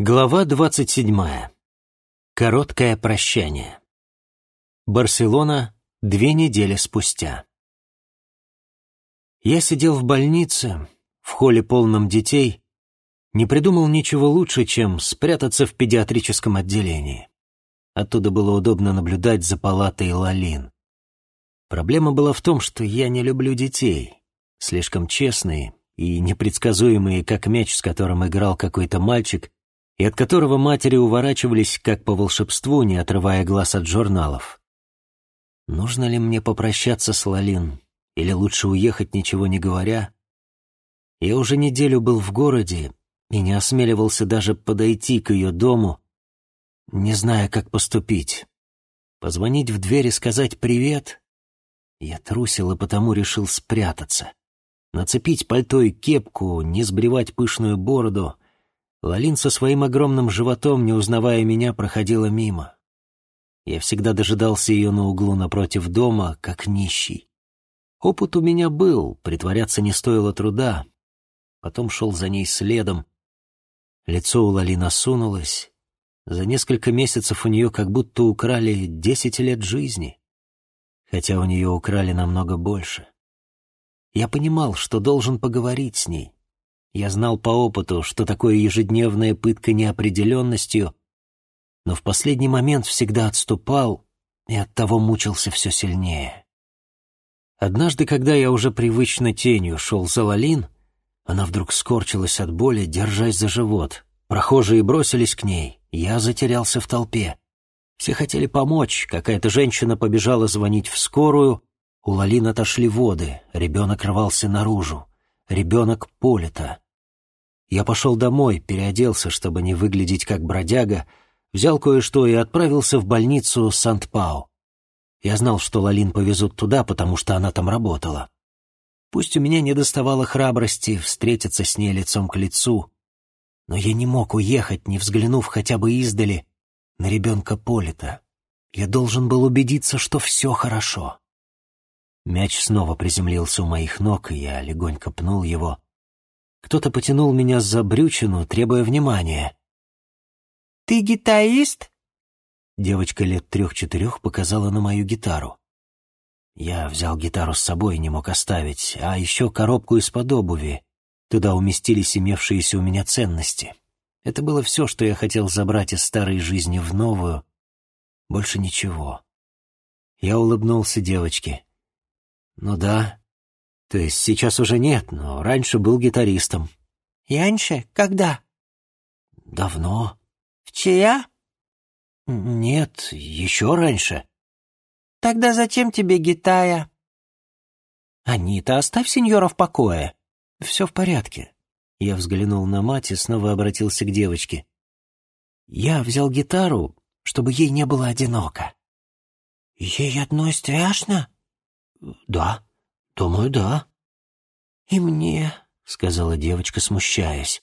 Глава 27. Короткое прощание. Барселона две недели спустя. Я сидел в больнице, в холле полном детей, не придумал ничего лучше, чем спрятаться в педиатрическом отделении. Оттуда было удобно наблюдать за палатой Лалин. Проблема была в том, что я не люблю детей, слишком честные и непредсказуемые, как мяч, с которым играл какой-то мальчик — и от которого матери уворачивались, как по волшебству, не отрывая глаз от журналов. Нужно ли мне попрощаться с Лалин, или лучше уехать, ничего не говоря? Я уже неделю был в городе и не осмеливался даже подойти к ее дому, не зная, как поступить. Позвонить в дверь и сказать «привет»? Я трусил и потому решил спрятаться. Нацепить пальто и кепку, не сбривать пышную бороду — Лалин со своим огромным животом, не узнавая меня, проходила мимо. Я всегда дожидался ее на углу напротив дома, как нищий. Опыт у меня был, притворяться не стоило труда. Потом шел за ней следом. Лицо у Лалин осунулось. За несколько месяцев у нее как будто украли десять лет жизни. Хотя у нее украли намного больше. Я понимал, что должен поговорить с ней. Я знал по опыту, что такое ежедневная пытка неопределенностью, но в последний момент всегда отступал и оттого мучился все сильнее. Однажды, когда я уже привычно тенью шел за Лалин, она вдруг скорчилась от боли, держась за живот. Прохожие бросились к ней, я затерялся в толпе. Все хотели помочь, какая-то женщина побежала звонить в скорую, у Лалин отошли воды, ребенок рвался наружу ребенок Полита. Я пошел домой, переоделся, чтобы не выглядеть как бродяга, взял кое-что и отправился в больницу Сант-Пау. Я знал, что Лалин повезут туда, потому что она там работала. Пусть у меня не доставало храбрости встретиться с ней лицом к лицу, но я не мог уехать, не взглянув хотя бы издали на ребенка Полита. Я должен был убедиться, что все хорошо. Мяч снова приземлился у моих ног, и я легонько пнул его. Кто-то потянул меня за брючину, требуя внимания. «Ты гитарист?» Девочка лет трех-четырех показала на мою гитару. Я взял гитару с собой и не мог оставить, а еще коробку из-под обуви. Туда уместились имевшиеся у меня ценности. Это было все, что я хотел забрать из старой жизни в новую. Больше ничего. Я улыбнулся девочке. «Ну да. То есть сейчас уже нет, но раньше был гитаристом». «Раньше? Когда?» «Давно». «Вчера?» «Нет, еще раньше». «Тогда зачем тебе гитара?» «Анита, оставь сеньора в покое. Все в порядке». Я взглянул на мать и снова обратился к девочке. «Я взял гитару, чтобы ей не было одиноко». «Ей одной страшно?» «Да, думаю, да». «И мне», — сказала девочка, смущаясь.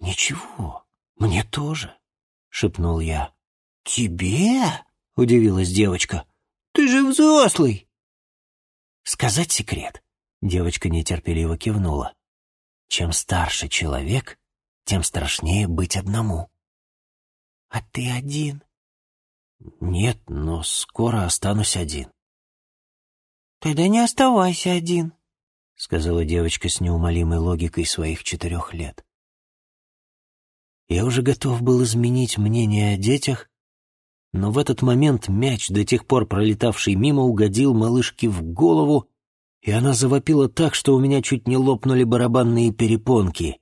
«Ничего, мне тоже», — шепнул я. «Тебе?» — удивилась девочка. «Ты же взрослый!» «Сказать секрет?» — девочка нетерпеливо кивнула. «Чем старше человек, тем страшнее быть одному». «А ты один?» «Нет, но скоро останусь один». «Тогда не оставайся один», — сказала девочка с неумолимой логикой своих четырех лет. Я уже готов был изменить мнение о детях, но в этот момент мяч, до тех пор пролетавший мимо, угодил малышке в голову, и она завопила так, что у меня чуть не лопнули барабанные перепонки.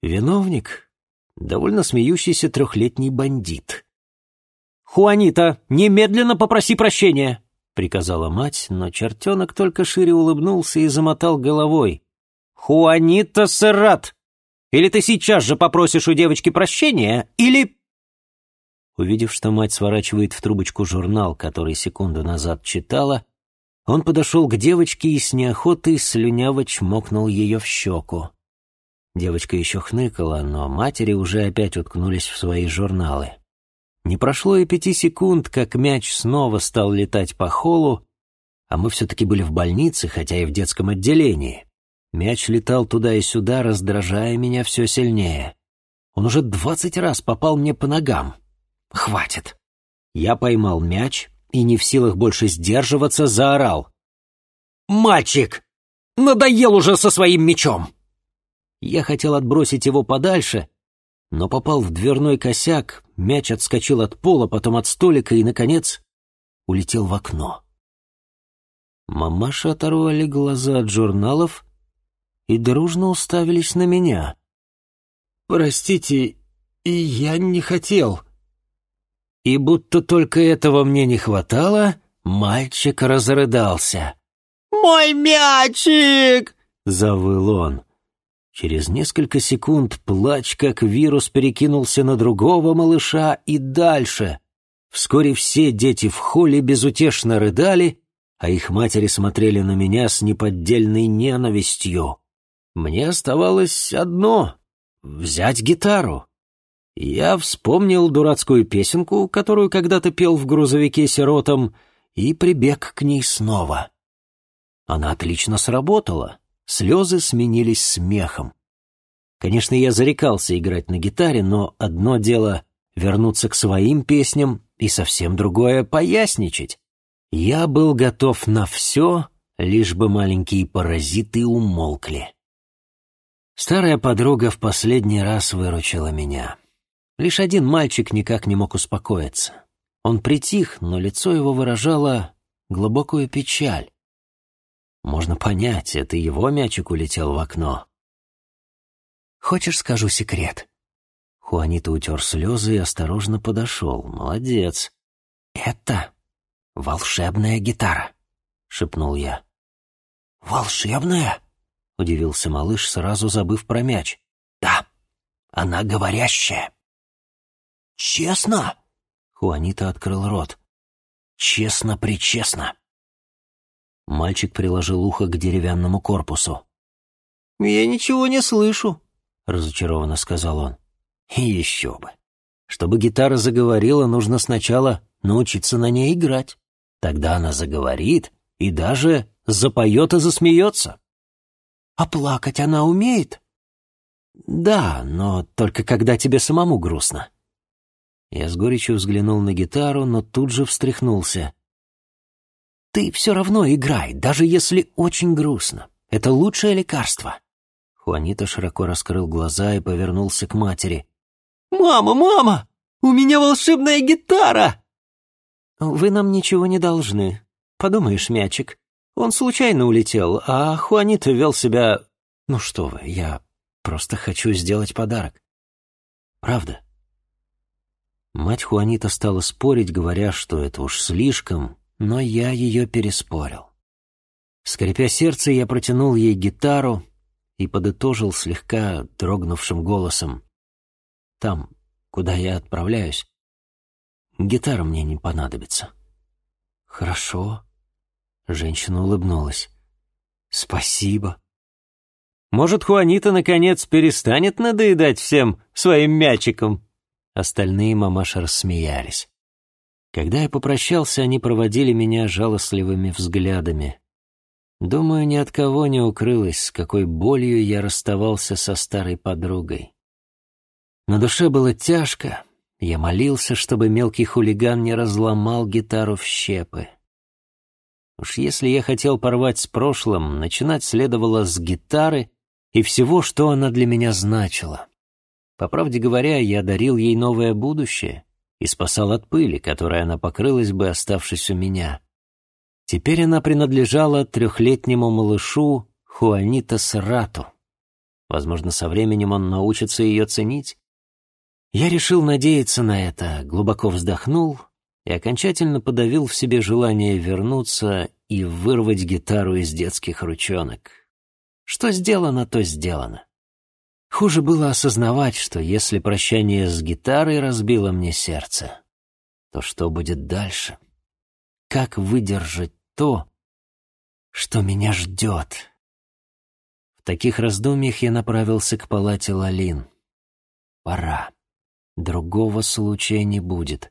Виновник — довольно смеющийся трехлетний бандит. «Хуанита, немедленно попроси прощения!» Приказала мать, но чертенок только шире улыбнулся и замотал головой. «Хуанита Серрат! Или ты сейчас же попросишь у девочки прощения, или...» Увидев, что мать сворачивает в трубочку журнал, который секунду назад читала, он подошел к девочке и с неохотой слюняво чмокнул ее в щеку. Девочка еще хныкала, но матери уже опять уткнулись в свои журналы. Не прошло и пяти секунд, как мяч снова стал летать по холлу, а мы все-таки были в больнице, хотя и в детском отделении. Мяч летал туда и сюда, раздражая меня все сильнее. Он уже двадцать раз попал мне по ногам. Хватит. Я поймал мяч и не в силах больше сдерживаться, заорал. «Мальчик! Надоел уже со своим мячом!» Я хотел отбросить его подальше, но попал в дверной косяк, мяч отскочил от пола, потом от столика и, наконец, улетел в окно. Мамаша оторвали глаза от журналов и дружно уставились на меня. «Простите, и я не хотел». И будто только этого мне не хватало, мальчик разрыдался. «Мой мячик!» — завыл он. Через несколько секунд плач, как вирус, перекинулся на другого малыша и дальше. Вскоре все дети в холле безутешно рыдали, а их матери смотрели на меня с неподдельной ненавистью. Мне оставалось одно — взять гитару. Я вспомнил дурацкую песенку, которую когда-то пел в грузовике сиротам, и прибег к ней снова. Она отлично сработала. Слезы сменились смехом. Конечно, я зарекался играть на гитаре, но одно дело — вернуться к своим песням, и совсем другое — поясничать. Я был готов на все, лишь бы маленькие паразиты умолкли. Старая подруга в последний раз выручила меня. Лишь один мальчик никак не мог успокоиться. Он притих, но лицо его выражало глубокую печаль. Можно понять, это его мячик улетел в окно. «Хочешь, скажу секрет?» Хуанита утер слезы и осторожно подошел. «Молодец!» «Это волшебная гитара», — шепнул я. «Волшебная?» — удивился малыш, сразу забыв про мяч. «Да, она говорящая». «Честно?» — Хуанита открыл рот. «Честно-причестно». Мальчик приложил ухо к деревянному корпусу. «Я ничего не слышу», — разочарованно сказал он. Еще бы. Чтобы гитара заговорила, нужно сначала научиться на ней играть. Тогда она заговорит и даже запоет и засмеется. «А плакать она умеет?» «Да, но только когда тебе самому грустно». Я с горечью взглянул на гитару, но тут же встряхнулся. Ты все равно играй, даже если очень грустно. Это лучшее лекарство». Хуанита широко раскрыл глаза и повернулся к матери. «Мама, мама! У меня волшебная гитара!» «Вы нам ничего не должны. Подумаешь, мячик. Он случайно улетел, а Хуанита вел себя... Ну что вы, я просто хочу сделать подарок. Правда?» Мать Хуанита стала спорить, говоря, что это уж слишком, но я ее переспорил. Скрипя сердце, я протянул ей гитару и подытожил слегка дрогнувшим голосом. «Там, куда я отправляюсь, гитара мне не понадобится». «Хорошо», — женщина улыбнулась. «Спасибо». «Может, Хуанита, наконец, перестанет надоедать всем своим мячиком?» Остальные мамаши рассмеялись. Когда я попрощался, они проводили меня жалостливыми взглядами. Думаю, ни от кого не укрылось, с какой болью я расставался со старой подругой. На душе было тяжко. Я молился, чтобы мелкий хулиган не разломал гитару в щепы. Уж если я хотел порвать с прошлым, начинать следовало с гитары и всего, что она для меня значила. По правде говоря, я дарил ей новое будущее, и спасал от пыли, которой она покрылась бы, оставшись у меня. Теперь она принадлежала трехлетнему малышу Хуанита Срату. Возможно, со временем он научится ее ценить. Я решил надеяться на это, глубоко вздохнул и окончательно подавил в себе желание вернуться и вырвать гитару из детских ручонок. Что сделано, то сделано. Хуже было осознавать, что если прощание с гитарой разбило мне сердце, то что будет дальше? Как выдержать то, что меня ждет? В таких раздумьях я направился к палате Лалин. Пора. Другого случая не будет.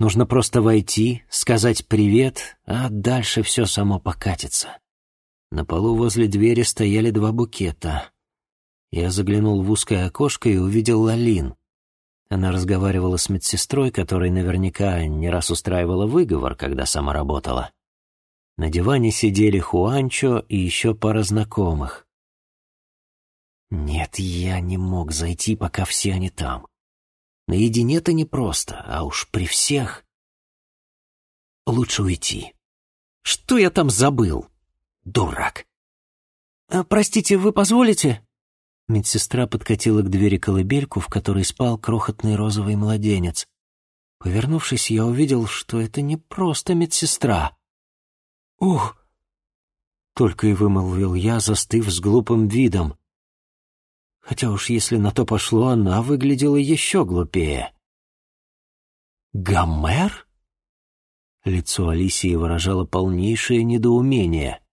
Нужно просто войти, сказать привет, а дальше все само покатится. На полу возле двери стояли два букета — Я заглянул в узкое окошко и увидел Лалин. Она разговаривала с медсестрой, которая наверняка не раз устраивала выговор, когда сама работала. На диване сидели Хуанчо и еще пара знакомых. Нет, я не мог зайти, пока все они там. Наедине-то непросто, а уж при всех... Лучше уйти. Что я там забыл? Дурак. А, «Простите, вы позволите?» Медсестра подкатила к двери колыбельку, в которой спал крохотный розовый младенец. Повернувшись, я увидел, что это не просто медсестра. «Ух!» Только и вымолвил я, застыв с глупым видом. Хотя уж если на то пошло, она выглядела еще глупее. «Гомер?» Лицо Алисии выражало полнейшее недоумение.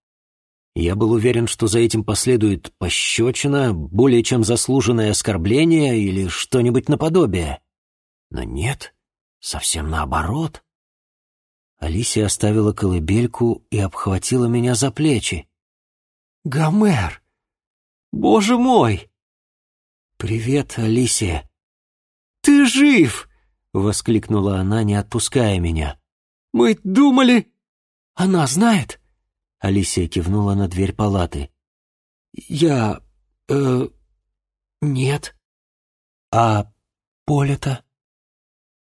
Я был уверен, что за этим последует пощечина, более чем заслуженное оскорбление или что-нибудь наподобие. Но нет, совсем наоборот. Алисия оставила колыбельку и обхватила меня за плечи. «Гомер! Боже мой!» «Привет, Алисия!» «Ты жив!» — воскликнула она, не отпуская меня. «Мы думали...» «Она знает?» Алисия кивнула на дверь палаты. «Я... э... нет». «А поле-то?»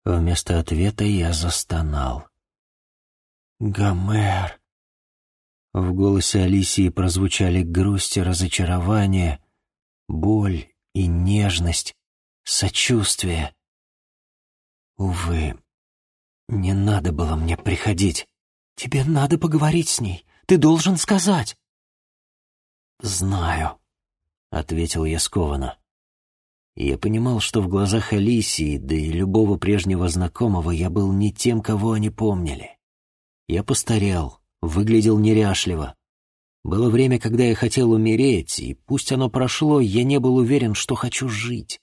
Вместо ответа я застонал. «Гомер...» В голосе Алисии прозвучали грусть и разочарование, боль и нежность, сочувствие. Увы, не надо было мне приходить. Тебе надо поговорить с ней. Ты должен сказать. Знаю, ответил я скованно. Я понимал, что в глазах Алисии, да и любого прежнего знакомого, я был не тем, кого они помнили. Я постарел, выглядел неряшливо. Было время, когда я хотел умереть, и пусть оно прошло, я не был уверен, что хочу жить.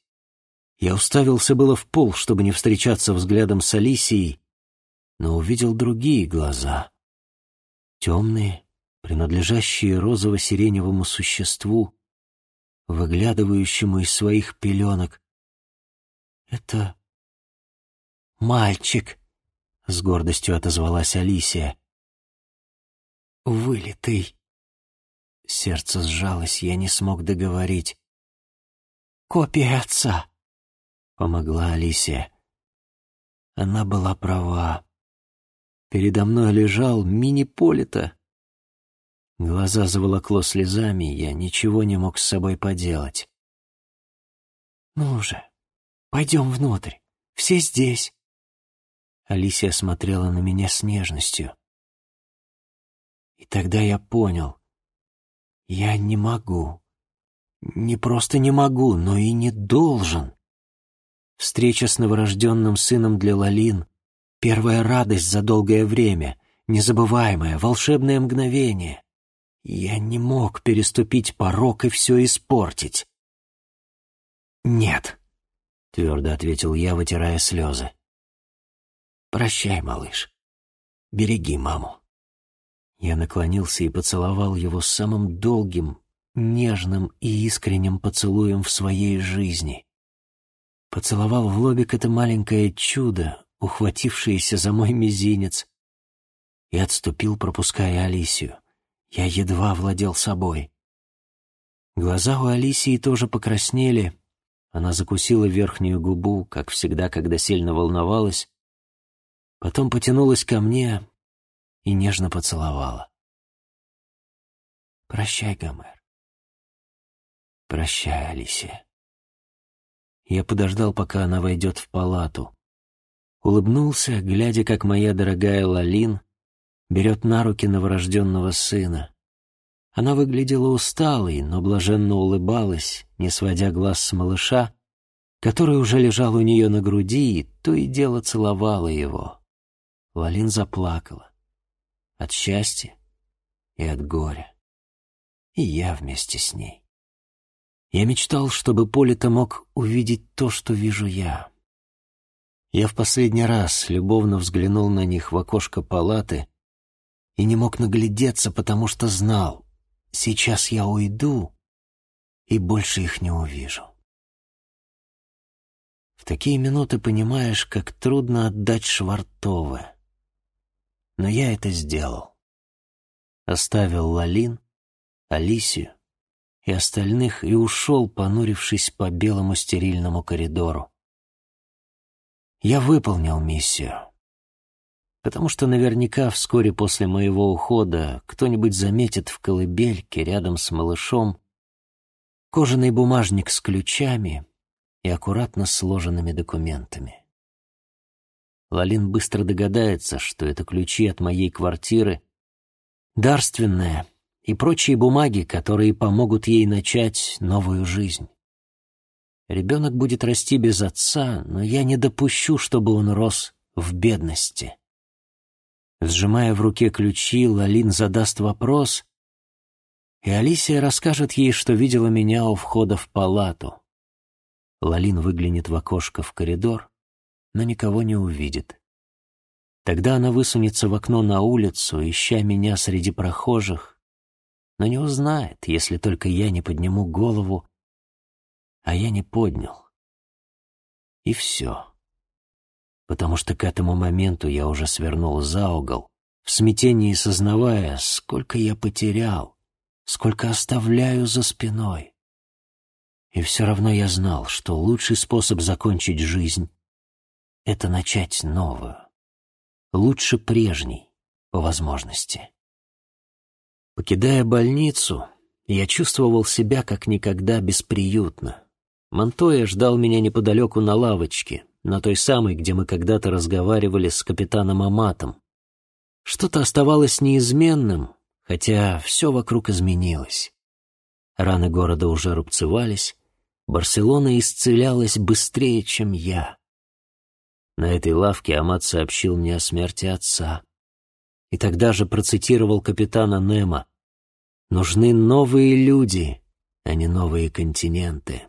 Я уставился было в пол, чтобы не встречаться взглядом с Алисией, но увидел другие глаза. Темные, принадлежащие розово-сиреневому существу, выглядывающему из своих пеленок. «Это мальчик», — с гордостью отозвалась Алисия. «Вылитый». Сердце сжалось, я не смог договорить. «Копия отца», — помогла Алисия. Она была права. Передо мной лежал мини-полита. Глаза заволокло слезами, я ничего не мог с собой поделать. «Ну же, пойдем внутрь. Все здесь». Алисия смотрела на меня с нежностью. И тогда я понял. Я не могу. Не просто не могу, но и не должен. Встреча с новорожденным сыном для Лалин Первая радость за долгое время, незабываемое, волшебное мгновение. Я не мог переступить порог и все испортить. «Нет», — твердо ответил я, вытирая слезы. «Прощай, малыш. Береги маму». Я наклонился и поцеловал его самым долгим, нежным и искренним поцелуем в своей жизни. Поцеловал в лобик это маленькое чудо, ухватившиеся за мой мизинец, и отступил, пропуская Алисию. Я едва владел собой. Глаза у Алисии тоже покраснели. Она закусила верхнюю губу, как всегда, когда сильно волновалась. Потом потянулась ко мне и нежно поцеловала. «Прощай, Гомер. Прощай, Алисия». Я подождал, пока она войдет в палату улыбнулся, глядя, как моя дорогая Лалин берет на руки новорожденного сына. Она выглядела усталой, но блаженно улыбалась, не сводя глаз с малыша, который уже лежал у нее на груди и то и дело целовала его. Лалин заплакала. От счастья и от горя. И я вместе с ней. Я мечтал, чтобы Полита мог увидеть то, что вижу я. Я в последний раз любовно взглянул на них в окошко палаты и не мог наглядеться, потому что знал, сейчас я уйду, и больше их не увижу. В такие минуты понимаешь, как трудно отдать Швартовы. Но я это сделал. Оставил Лалин, Алисию и остальных и ушел, понурившись по белому стерильному коридору. Я выполнил миссию потому что наверняка вскоре после моего ухода кто-нибудь заметит в колыбельке рядом с малышом кожаный бумажник с ключами и аккуратно сложенными документами. Лалин быстро догадается, что это ключи от моей квартиры, дарственная и прочие бумаги, которые помогут ей начать новую жизнь. Ребенок будет расти без отца, но я не допущу, чтобы он рос в бедности. Сжимая в руке ключи, Лалин задаст вопрос, и Алисия расскажет ей, что видела меня у входа в палату. Лалин выглянет в окошко в коридор, но никого не увидит. Тогда она высунется в окно на улицу, ища меня среди прохожих, но не узнает, если только я не подниму голову, а я не поднял. И все потому что к этому моменту я уже свернул за угол, в смятении сознавая, сколько я потерял, сколько оставляю за спиной. И все равно я знал, что лучший способ закончить жизнь — это начать новую, лучше прежней, по возможности. Покидая больницу, я чувствовал себя как никогда бесприютно. Монтоя ждал меня неподалеку на лавочке, на той самой, где мы когда-то разговаривали с капитаном Аматом. Что-то оставалось неизменным, хотя все вокруг изменилось. Раны города уже рубцевались, Барселона исцелялась быстрее, чем я. На этой лавке Амат сообщил мне о смерти отца. И тогда же процитировал капитана Немо. «Нужны новые люди, а не новые континенты».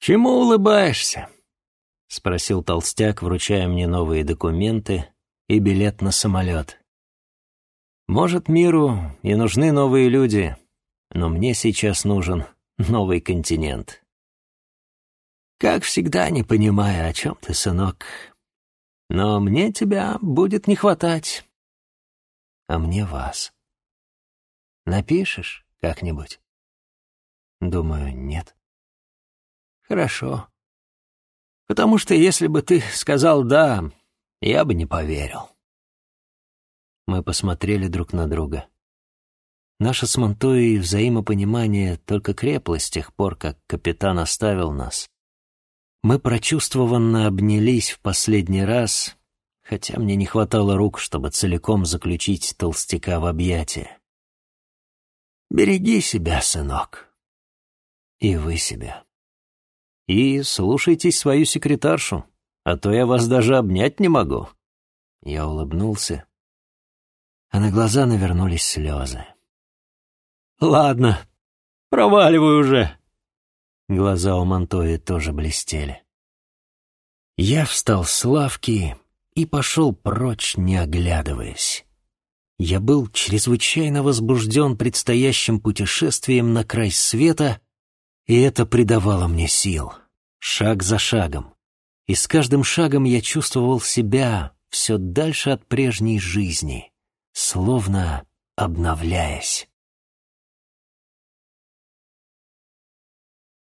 «Чему улыбаешься?» — спросил толстяк, вручая мне новые документы и билет на самолет. «Может, миру и нужны новые люди, но мне сейчас нужен новый континент». «Как всегда, не понимаю, о чем ты, сынок. Но мне тебя будет не хватать. А мне вас. Напишешь как-нибудь?» «Думаю, нет». «Хорошо. Потому что если бы ты сказал «да», я бы не поверил. Мы посмотрели друг на друга. Наше с Монтоей взаимопонимание только крепло с тех пор, как капитан оставил нас. Мы прочувствованно обнялись в последний раз, хотя мне не хватало рук, чтобы целиком заключить толстяка в объятия. «Береги себя, сынок. И вы себя». И слушайтесь свою секретаршу, а то я вас даже обнять не могу». Я улыбнулся, а на глаза навернулись слезы. «Ладно, проваливай уже». Глаза у Монтои тоже блестели. Я встал с лавки и пошел прочь, не оглядываясь. Я был чрезвычайно возбужден предстоящим путешествием на край света, и это придавало мне сил шаг за шагом. И с каждым шагом я чувствовал себя все дальше от прежней жизни, словно обновляясь.